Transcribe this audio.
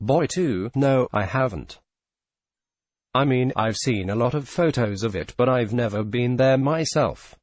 Boy too. no, I haven't. I mean, I've seen a lot of photos of it, but I've never been there myself.